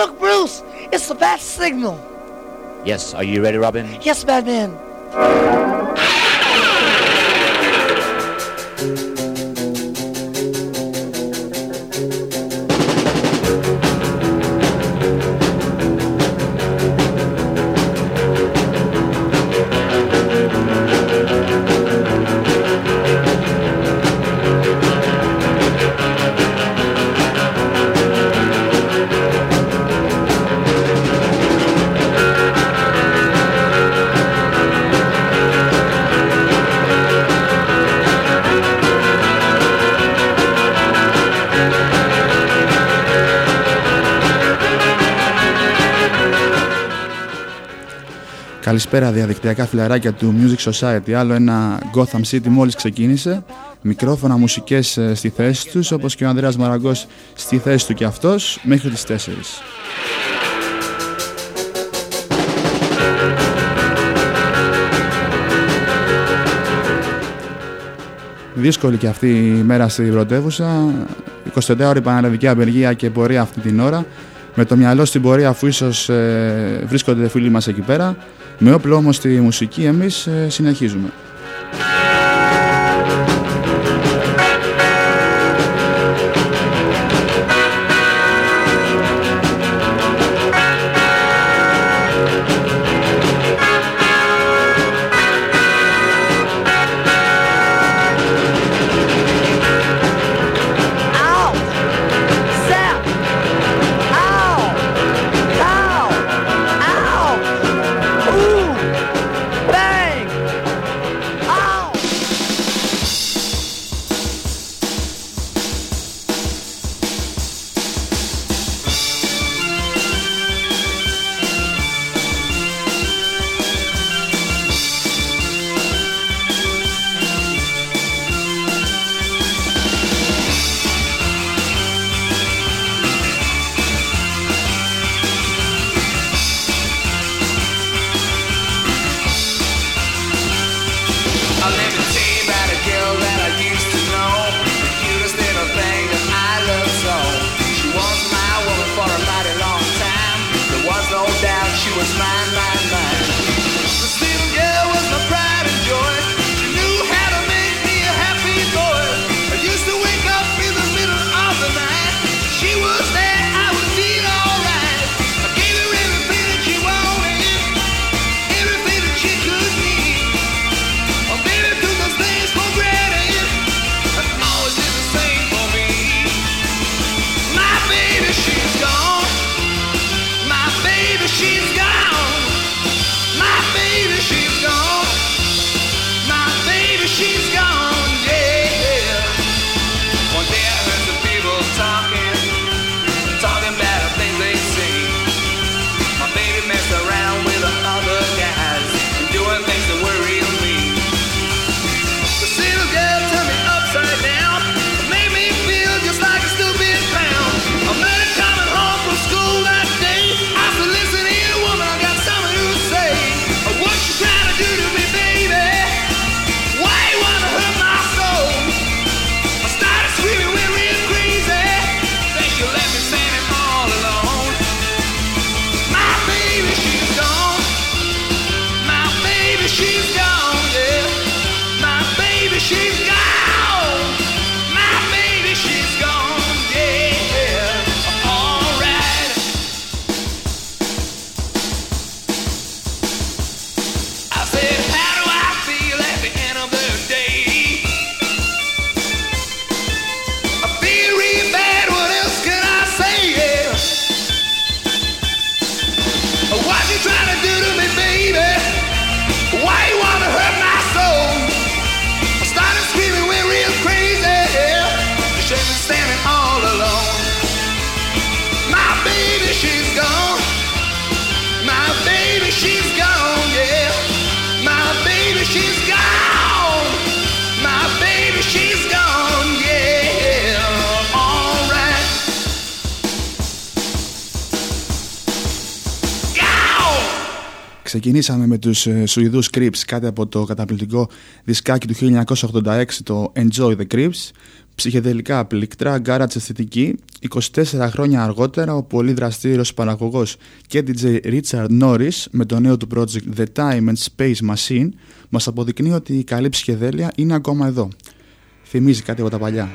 look, Bruce, it's the bat signal. Yes, are you ready, Robin? Yes, Batman. Καλησπέρα διαδικτυακά φιλαράκια του Music Society. Άλλο ένα Gotham City μόλις ξεκίνησε. Μικρόφωνα μουσικές ε, στη θέση τους, όπως και ο Ανδρέας Μαραγκός στη θέση του και αυτός, μέχρι τις 4. Δύσκολη και αυτή η μέρα στην πρωτεύουσα. 24 ώρη πανελλαδική απεργία και πορεία αυτή την ώρα. Με το μυαλό στην πορεία αφού ίσως ε, βρίσκονται φίλοι μας εκεί πέρα. Με όπλο όμως τη μουσική εμείς ε, συνεχίζουμε. Ξεκινήσαμε με τους ε, Σουηδούς Crips κάτι από το καταπληκτικό δισκάκι του 1986 το Enjoy the Crips ψυχεδελικά πλήκτρα, γκάρατς αισθητική, 24 χρόνια αργότερα ο πολύ δραστήριος παραγωγός και DJ Richard Norris με το νέο του project The Time and Space Machine μας αποδεικνύει ότι η καλή ψυχεδέλεια είναι ακόμα εδώ. Θυμίζει κάτι από τα παλιά.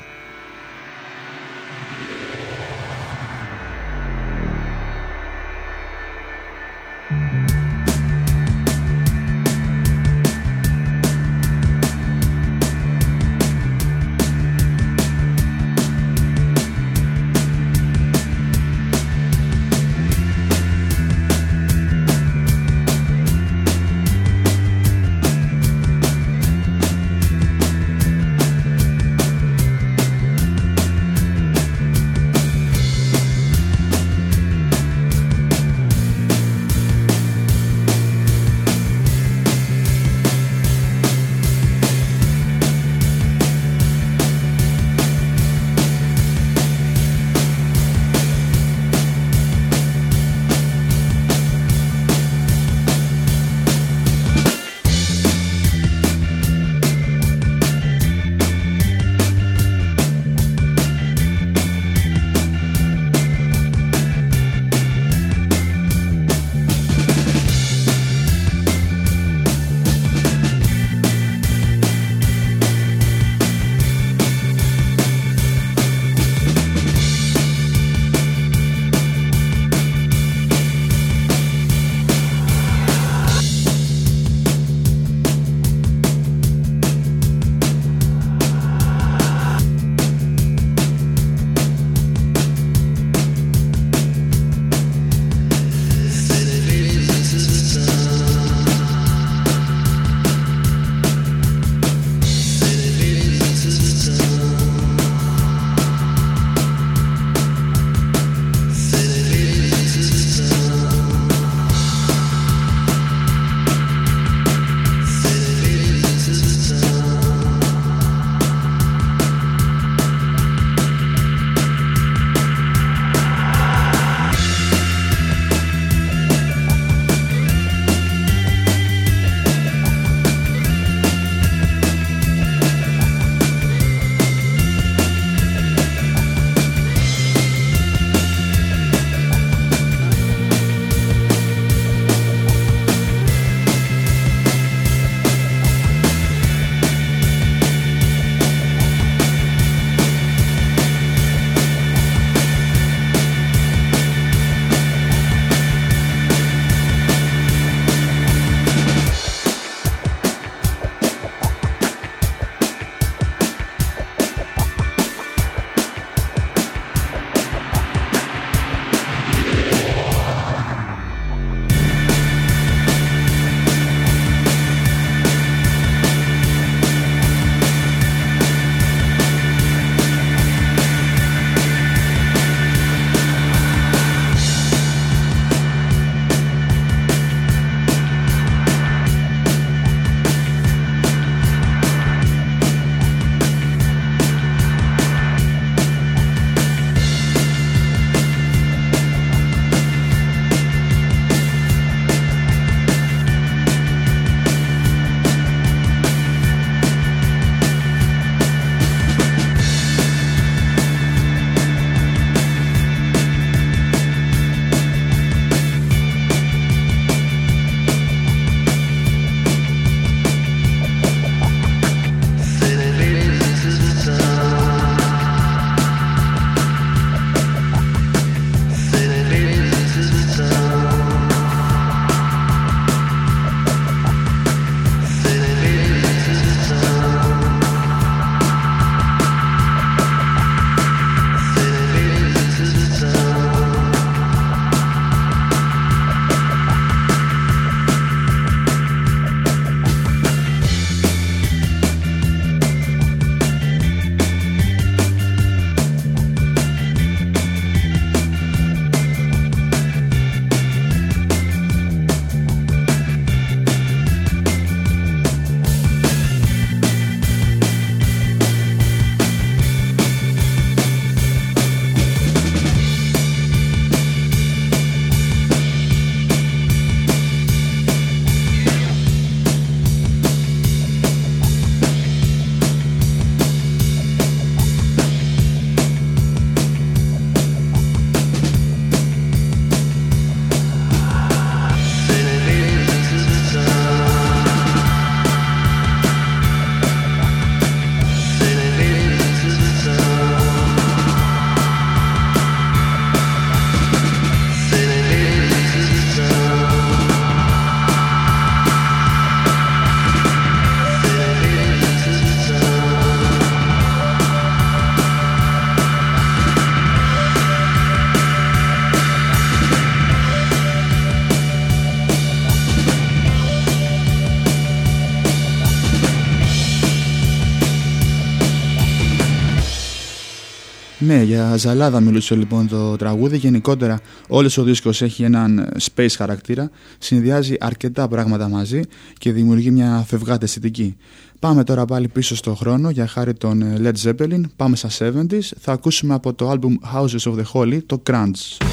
Ναι, για ζαλάδα μιλούσε λοιπόν το τραγούδι. Γενικότερα, όλος ο δίσκος έχει έναν space χαρακτήρα. Συνδυάζει αρκετά πράγματα μαζί και δημιουργεί μια φευγάτη αισθητική. Πάμε τώρα πάλι πίσω στο χρόνο για χάρη των Led Zeppelin. Πάμε στα 70s. Θα ακούσουμε από το album Houses of the Holy το Crunch.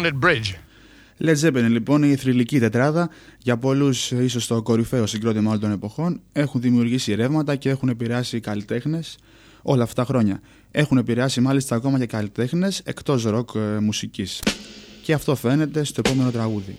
Bridge. Led Zeppelin λοιπόν η θρηλυκή τετράδα για πολλούς ίσως το κορυφαίο συγκρότημα όλων των εποχών έχουν δημιουργήσει ρεύματα και έχουν επηρεάσει καλλιτέχνες όλα αυτά τα χρόνια. Έχουν επηρεάσει μάλιστα ακόμα και καλλιτέχνες εκτός ροκ ε, μουσικής. Και αυτό φαίνεται στο επόμενο τραγούδι.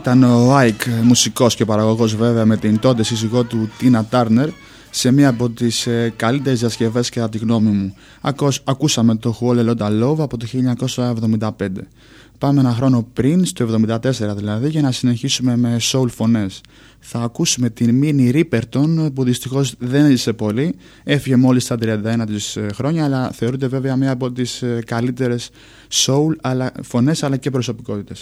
Ήταν ο Άικ, μουσικός και παραγωγός βέβαια με την τότε σύζυγό του Τίνα Τάρνερ σε μία από τις ε, καλύτερες διασκευές κατά τη γνώμη μου. ακούσαμε το Whole Lotta Love από το 1975. Πάμε ένα χρόνο πριν, στο 1974 δηλαδή, για να συνεχίσουμε με soul φωνές. Θα ακούσουμε την Μίνι Ρίπερτον που δυστυχώς δεν έζησε πολύ. Έφυγε μόλις στα 31 της ε, χρόνια, αλλά θεωρείται βέβαια μία από τις ε, καλύτερες soul αλλά, φωνές αλλά και προσωπικότητες.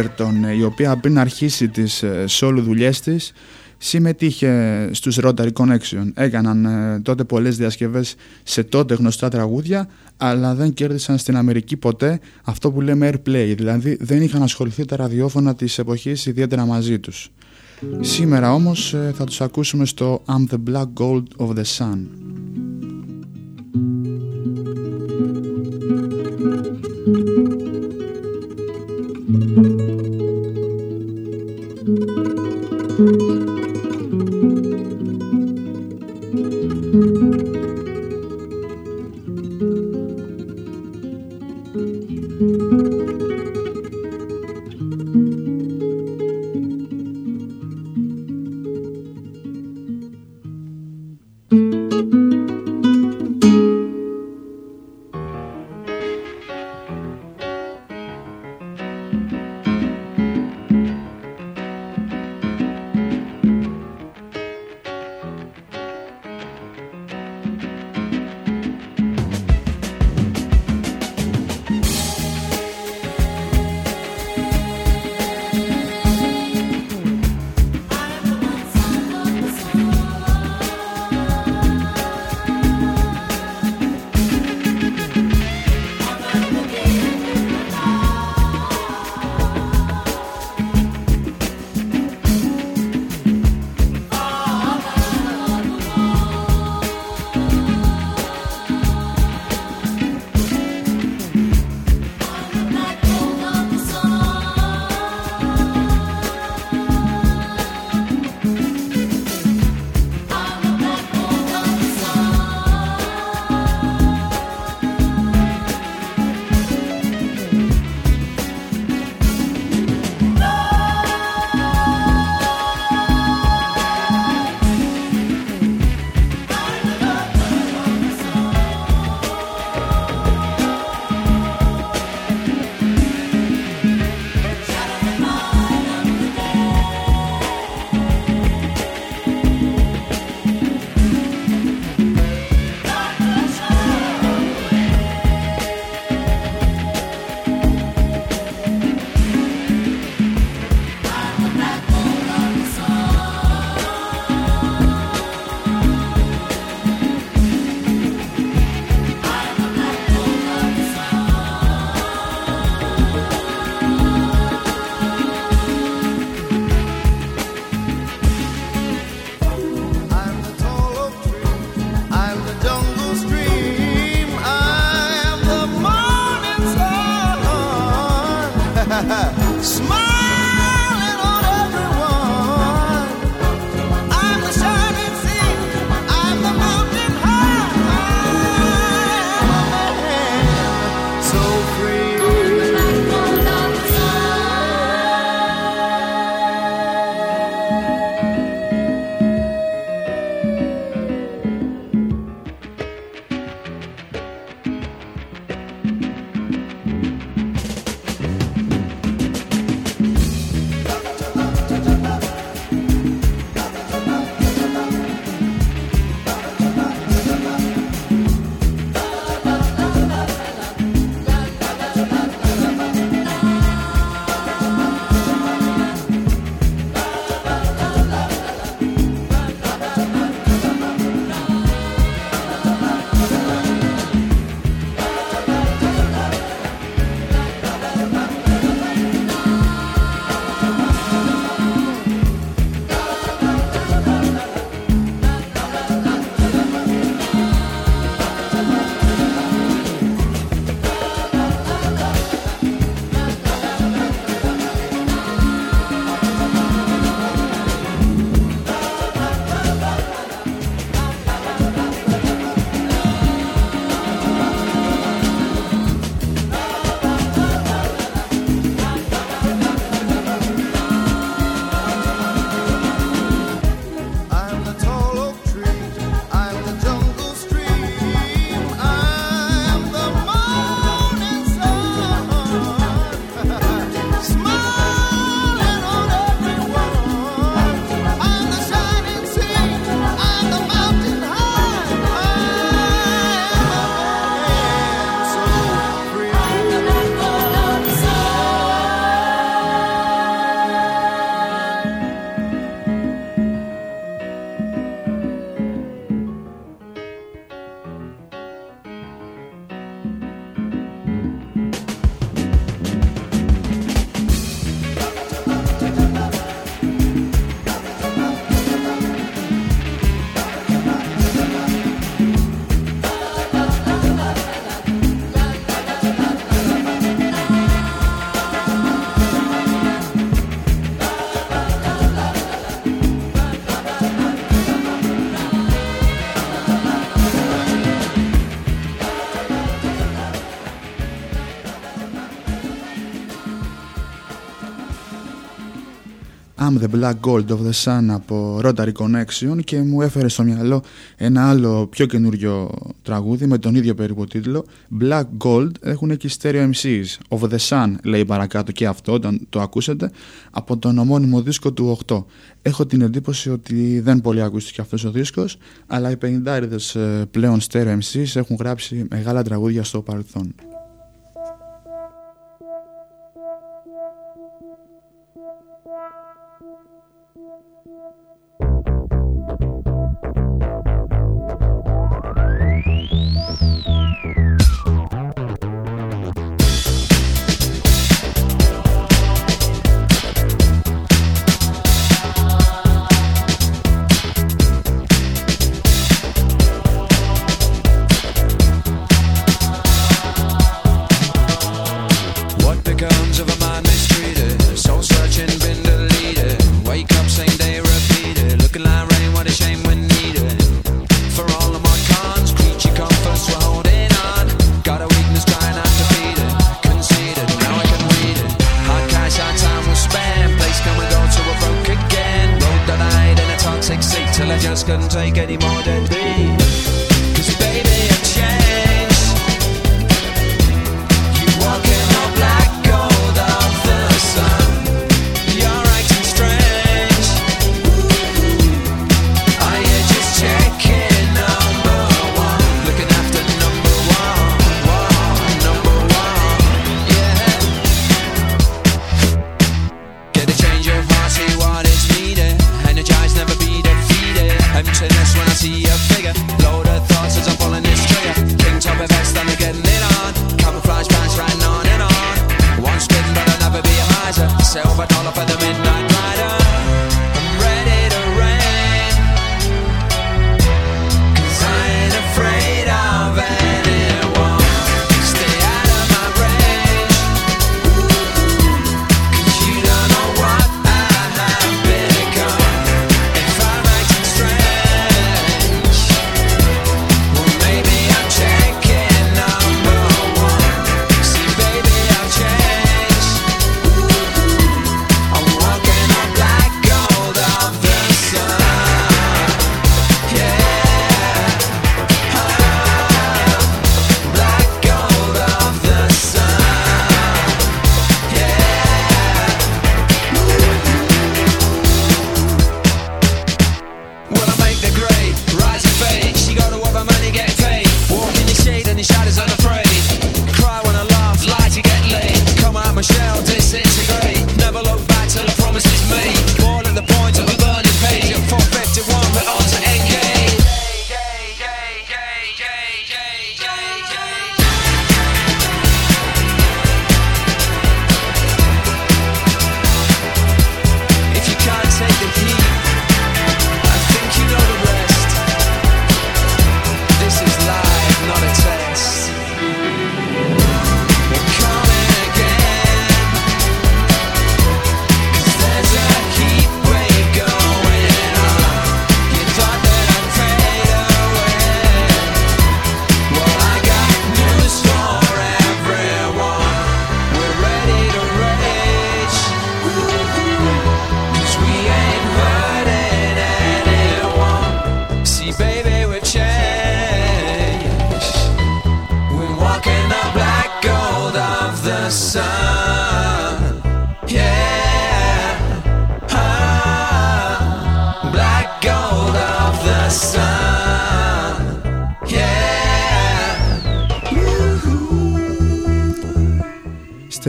Ρίπερτον, η οποία πριν αρχίσει τις ε, solo δουλειές της Συμμετείχε στους Rotary Connection. Έκαναν ε, τότε πολλές διασκευές σε τότε γνωστά τραγούδια, αλλά δεν κέρδισαν στην Αμερική ποτέ αυτό που λέμε airplay, δηλαδή δεν είχαν ασχοληθεί τα ραδιόφωνα της εποχής ιδιαίτερα μαζί τους. Σήμερα όμως ε, θα τους ακούσουμε στο I'm the Black Gold of the Sun. I'm the Black Gold of the Sun από Rotary Connection και μου έφερε στο μυαλό ένα άλλο πιο καινούριο τραγούδι με τον ίδιο περίπου τίτλο Black Gold. Έχουν και stereo MCs of the Sun λέει παρακάτω και αυτό όταν το ακούσετε από τον ομώνυμο δίσκο του 8 έχω την εντύπωση ότι δεν πολύ ακούστηκε αυτός ο δίσκος αλλά οι 50 ε, πλέον stereo MCs έχουν γράψει μεγάλα τραγούδια στο παρελθόν just couldn't take any more than me. Cause baby.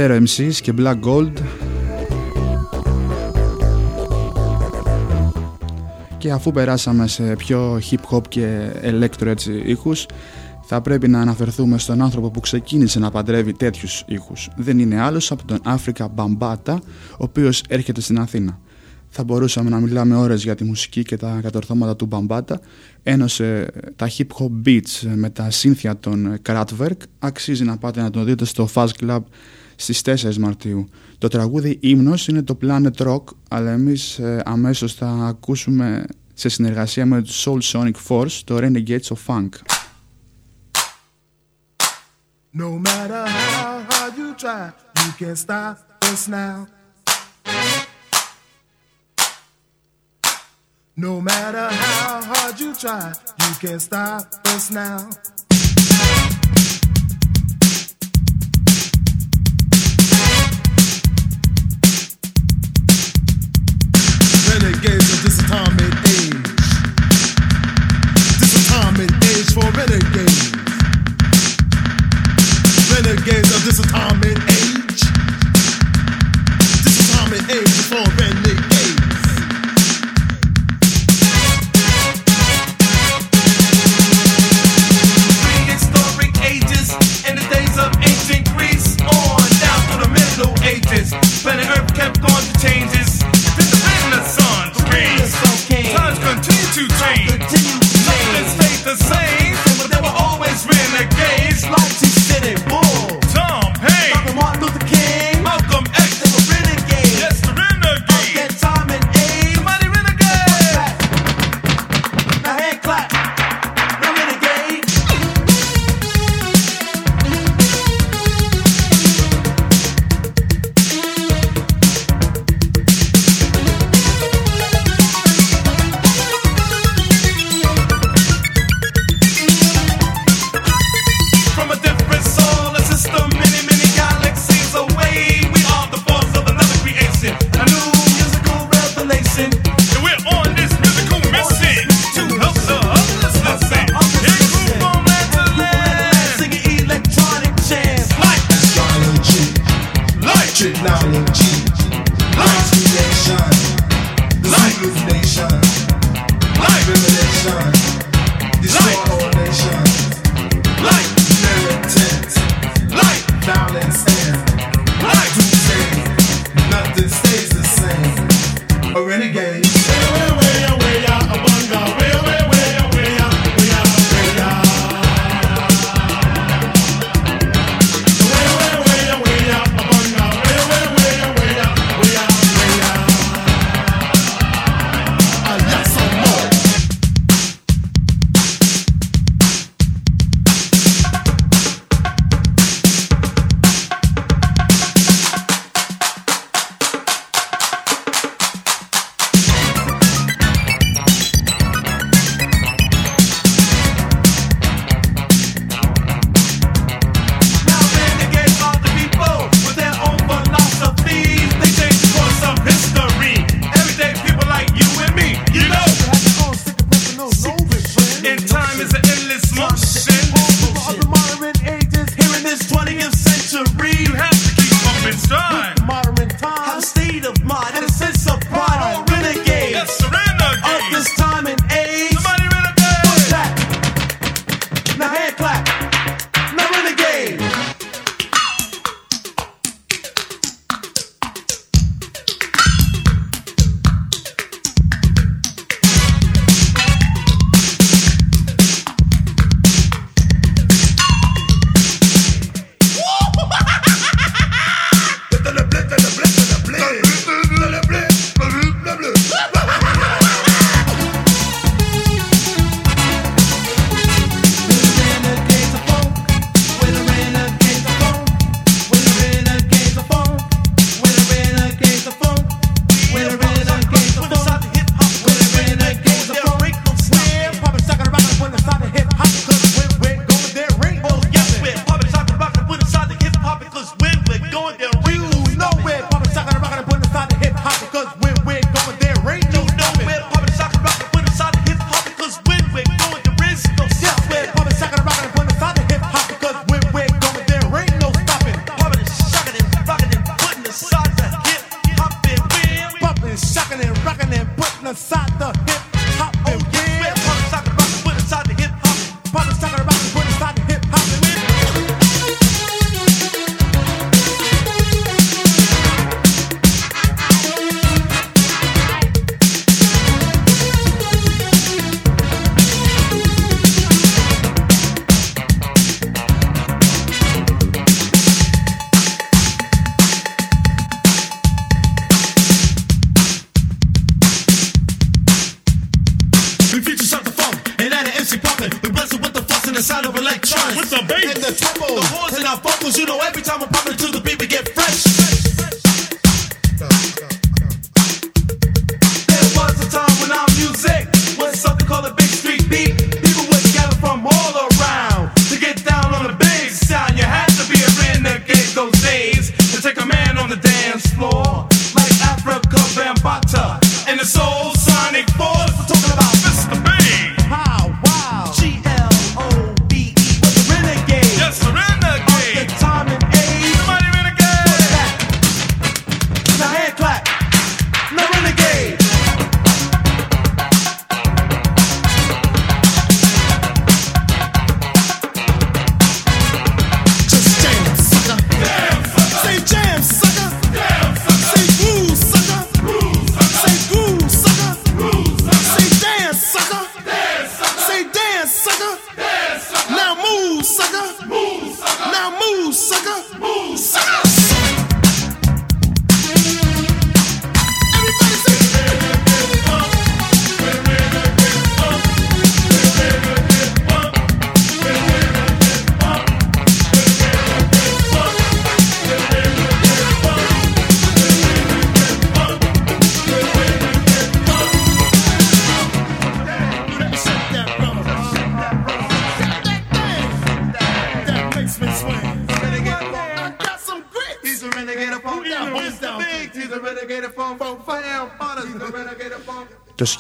Stereo MCs και Black Gold και αφού περάσαμε σε πιο hip hop και electro έτσι ήχους θα πρέπει να αναφερθούμε στον άνθρωπο που ξεκίνησε να παντρεύει τέτοιους ήχους. Δεν είναι άλλος από τον Africa Bambata, ο οποίος έρχεται στην Αθήνα. Θα μπορούσαμε να μιλάμε ώρες για τη μουσική και τα κατορθώματα του Bambata. Ένωσε τα hip hop beats με τα σύνθια των Kraftwerk. Αξίζει να πάτε να το δείτε στο Fast Club στις 4 Μαρτίου. Το τραγούδι ύμνος είναι το Planet Rock, αλλά εμείς ε, αμέσως θα ακούσουμε σε συνεργασία με το Soul Sonic Force το Renegades of Funk. No matter how hard you try, you can't stop us now. No matter how hard you try, you can't stop us now.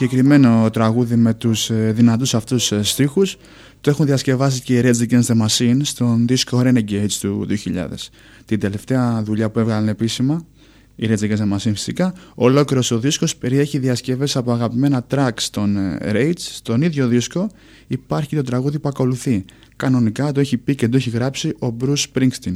συγκεκριμένο τραγούδι με τους ε, δυνατούς αυτούς ε, στίχους το έχουν διασκευάσει και οι Rage Against the Machine στον δίσκο Renegades του 2000. Την τελευταία δουλειά που έβγαλαν επίσημα, Οι Rage Against the Machine φυσικά, ολόκληρος ο δίσκος περιέχει διασκευές από αγαπημένα tracks των ε, Rage. Στον ίδιο δίσκο υπάρχει το τραγούδι που ακολουθεί. Κανονικά το έχει πει και το έχει γράψει ο Bruce Springsteen.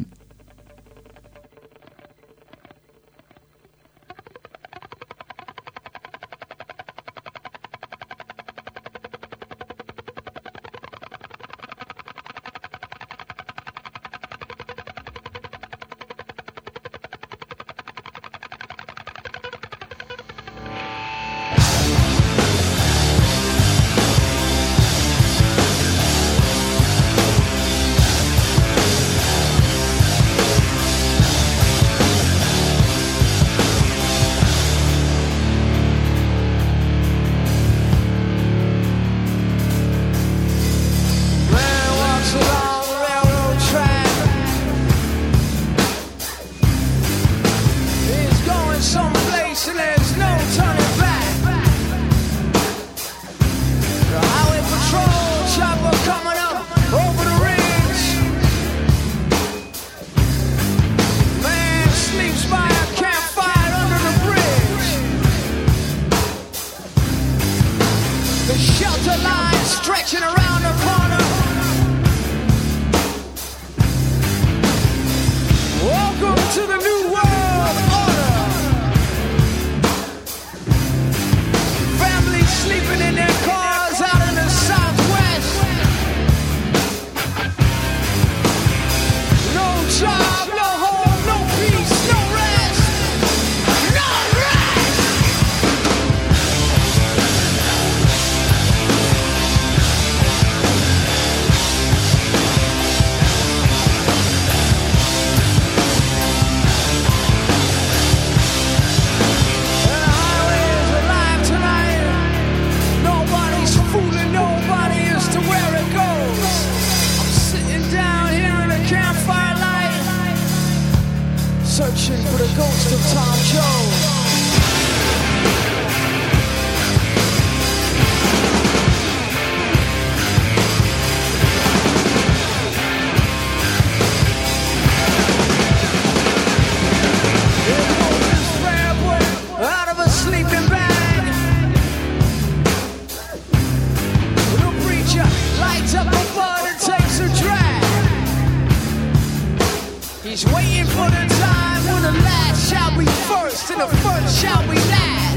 always waiting for the time when the last shall be first and the first shall be last.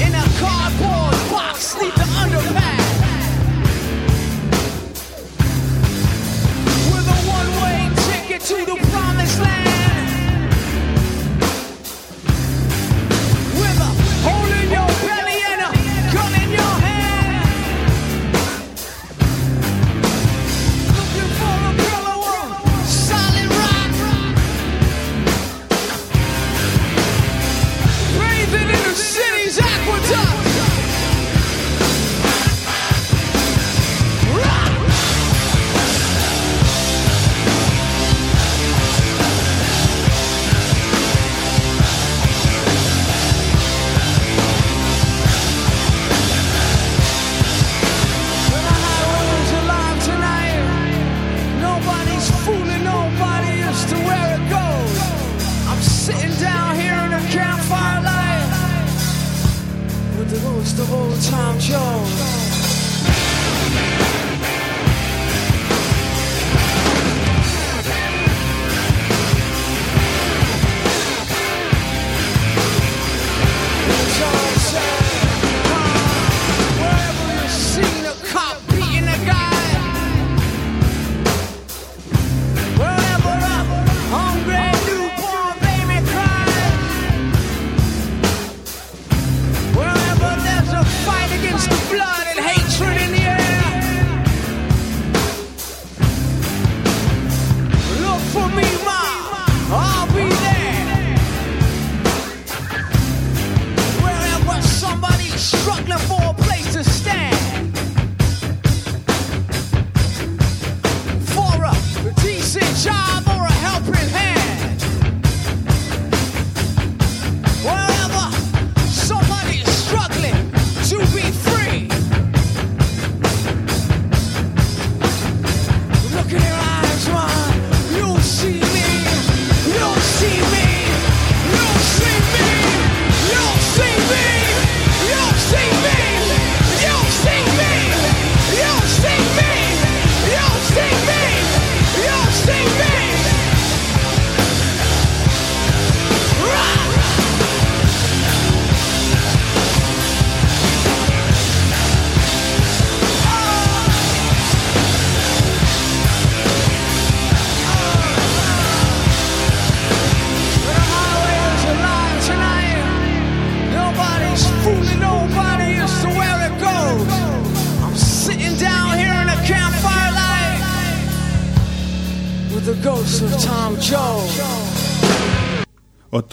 In a cardboard box, sleep the underpass. With a one-way ticket to the promised land.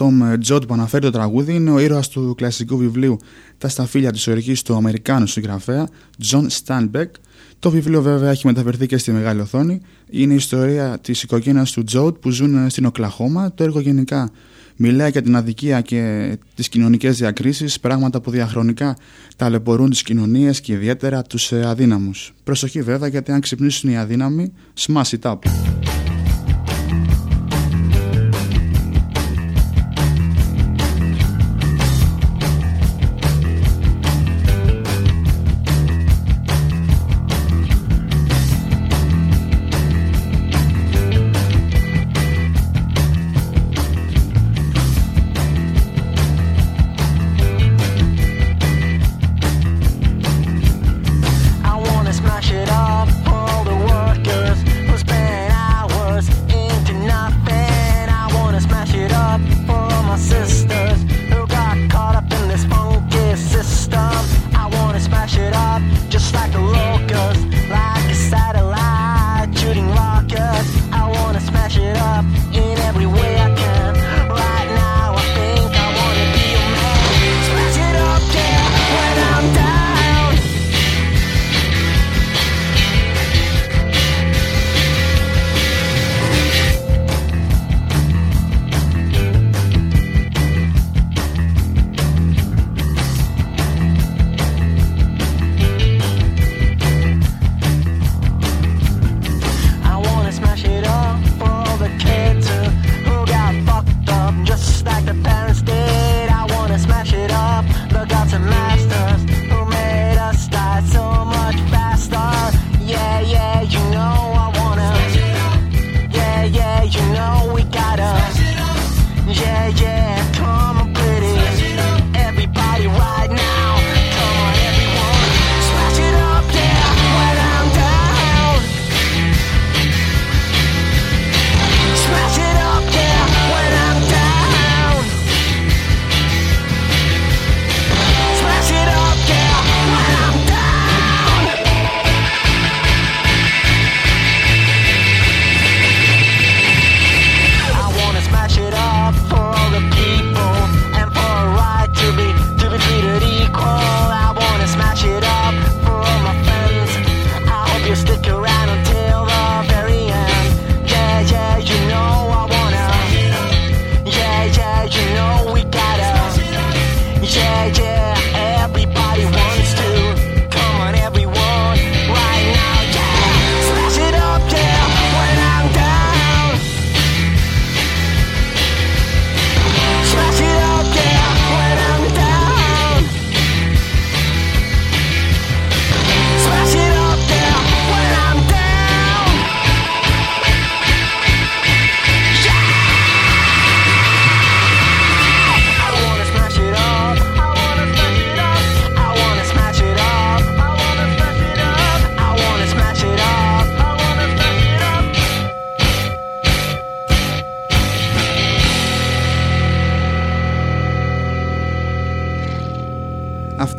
Tom Joad που αναφέρει το τραγούδι είναι ο ήρωας του κλασικού βιβλίου «Τα σταφύλια της οργής» του Αμερικάνου συγγραφέα John Steinbeck. Το βιβλίο βέβαια έχει μεταφερθεί και στη μεγάλη οθόνη. Είναι η ιστορία της οικογένειας του Joad που ζουν στην Οκλαχώμα. Το έργο γενικά μιλάει για την αδικία και τις κοινωνικές διακρίσεις, πράγματα που διαχρονικά ταλαιπωρούν τις κοινωνίες και ιδιαίτερα τους αδύναμους. Προσοχή βέβαια γιατί αν ξυπνήσουν οι αδύναμοι, smash it up.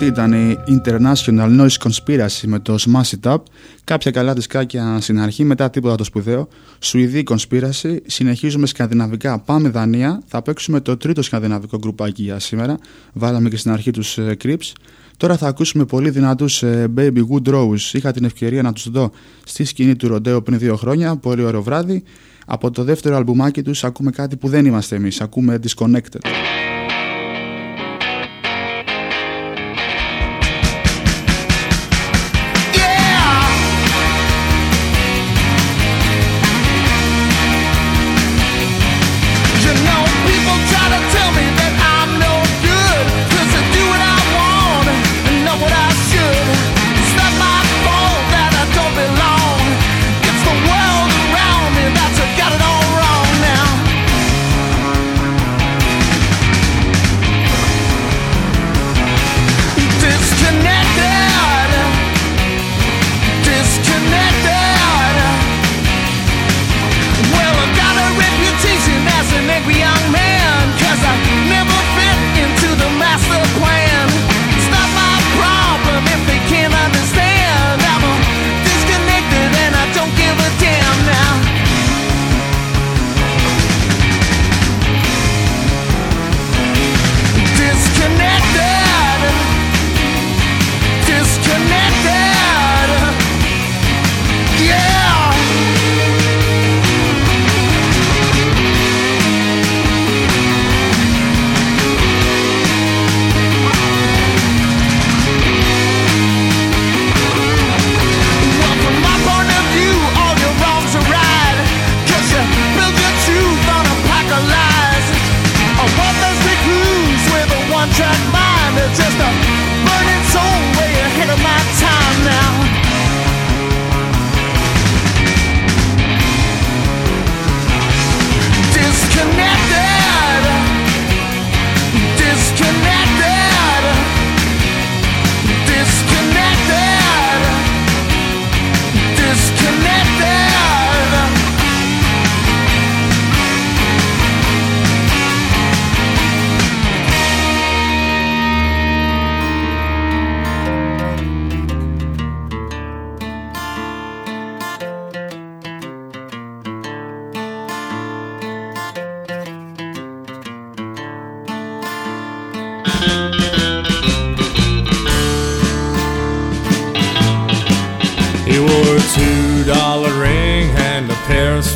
αυτή ήταν η International Noise Conspiracy με το Smash It Up. Κάποια καλά δισκάκια στην αρχή, μετά τίποτα το σπουδαίο. Σουηδή Conspiracy. Συνεχίζουμε σκανδιναβικά. Πάμε Δανία. Θα παίξουμε το τρίτο σκανδιναβικό γκρουπάκι για σήμερα. Βάλαμε και στην αρχή τους ε, Crips. Τώρα θα ακούσουμε πολύ δυνατούς ε, Baby Good Rose. Είχα την ευκαιρία να τους δω στη σκηνή του Ροντέο πριν δύο χρόνια. Πολύ ωραίο βράδυ. Από το δεύτερο αλμπουμάκι τους ακούμε κάτι που δεν είμαστε εμείς. Ακούμε Disconnected.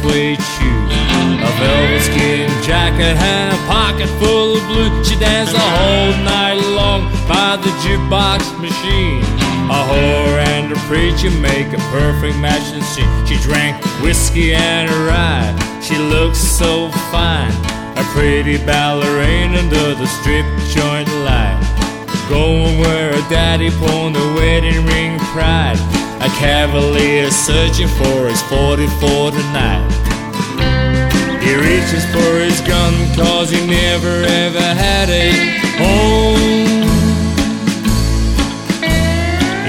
Suede shoes, a velvet skin jacket, and a pocket full of blue. She danced the whole night long by the jukebox machine. A whore and a preacher make a perfect match and scene. She drank whiskey and a rye. She looked so fine, a pretty ballerina under the strip joint light. Going where her daddy pawned the wedding ring pride. A cavalier searching for his 44 tonight. He reaches for his gun cause he never ever had a home.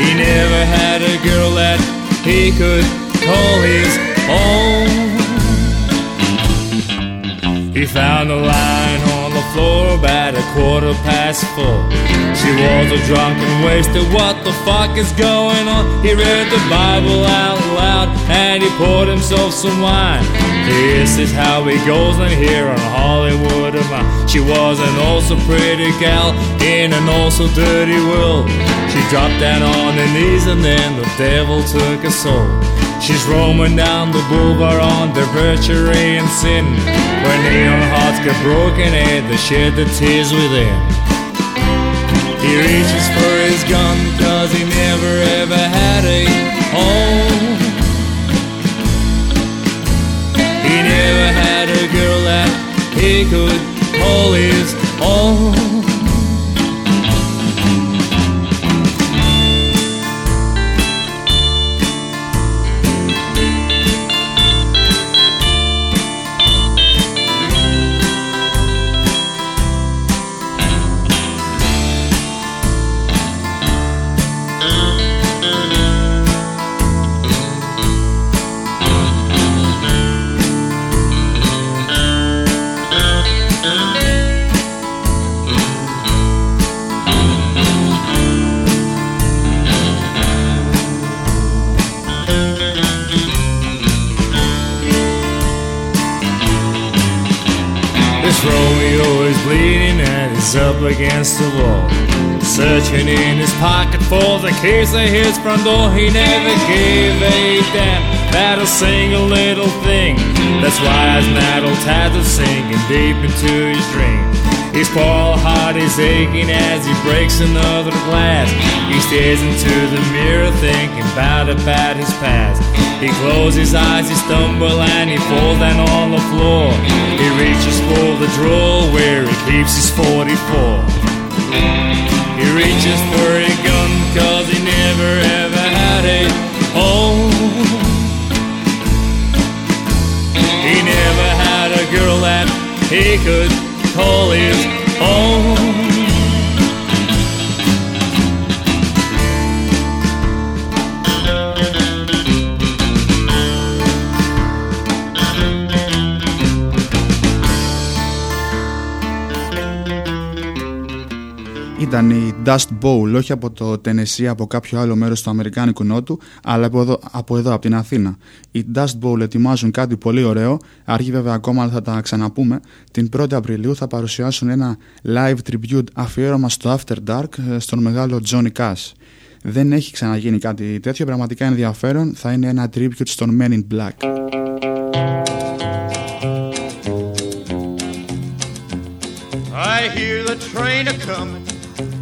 He never had a girl that he could call his own. He found a line the floor about a quarter past four. She was a drunken wasted. What the fuck is going on? He read the Bible out loud and he poured himself some wine. This is how it goes in here on Hollywood of mine. She was an also pretty gal in an also dirty world. She dropped down on her knees and then the devil took her soul. She's roaming down the boulevard on debauchery and sin. Where neon hearts get broken and they shed the tears within. He reaches for his gun cause he never ever had a home. He never had a girl that he could call his own. Searching in his pocket for the keys to his front door. He never gave a damn about a single little thing. That's why his metal tattoo singing deep into his dream. His poor heart is aching as he breaks another glass. He stares into the mirror thinking about about his past. He closes his eyes, he stumbles and he falls down on the floor. He reaches for the drawer where he keeps his 44. He reaches for a gun cause he never ever had a home. He never had a girl that he could call his own. Ήταν η Dust Bowl, όχι από το Tennessee, από κάποιο άλλο μέρος του Αμερικάνικου Νότου, αλλά από εδώ, από, εδώ, από την Αθήνα. Οι Dust Bowl ετοιμάζουν κάτι πολύ ωραίο, αργεί βέβαια ακόμα, αλλά θα τα ξαναπούμε. Την 1η Απριλίου θα παρουσιάσουν ένα live tribute αφιέρωμα στο After Dark ε, στον μεγάλο Johnny Cash. Δεν έχει ξαναγίνει κάτι τέτοιο, πραγματικά ενδιαφέρον. Θα είναι ένα tribute στον Men in Black. I hear the train a comin',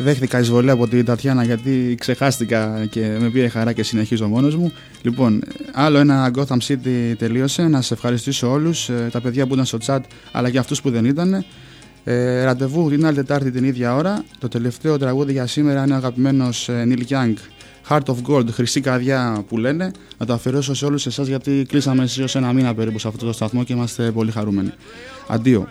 Δέχτηκα εισβολή από την Τατιάνα γιατί ξεχάστηκα και με πήρε χαρά και συνεχίζω μόνος μου. Λοιπόν, άλλο ένα Gotham City τελείωσε. Να σε ευχαριστήσω όλους, ε, τα παιδιά που ήταν στο chat αλλά και αυτούς που δεν ήταν. Ε, ραντεβού την άλλη Τετάρτη την ίδια ώρα. Το τελευταίο τραγούδι για σήμερα είναι ο αγαπημένος ε, Neil Young, Heart of Gold, χρυσή καρδιά που λένε. Να το αφιερώσω σε όλους εσάς γιατί κλείσαμε εσείς ένα μήνα περίπου σε αυτό το σταθμό και είμαστε πολύ χαρούμενοι. Αντίο.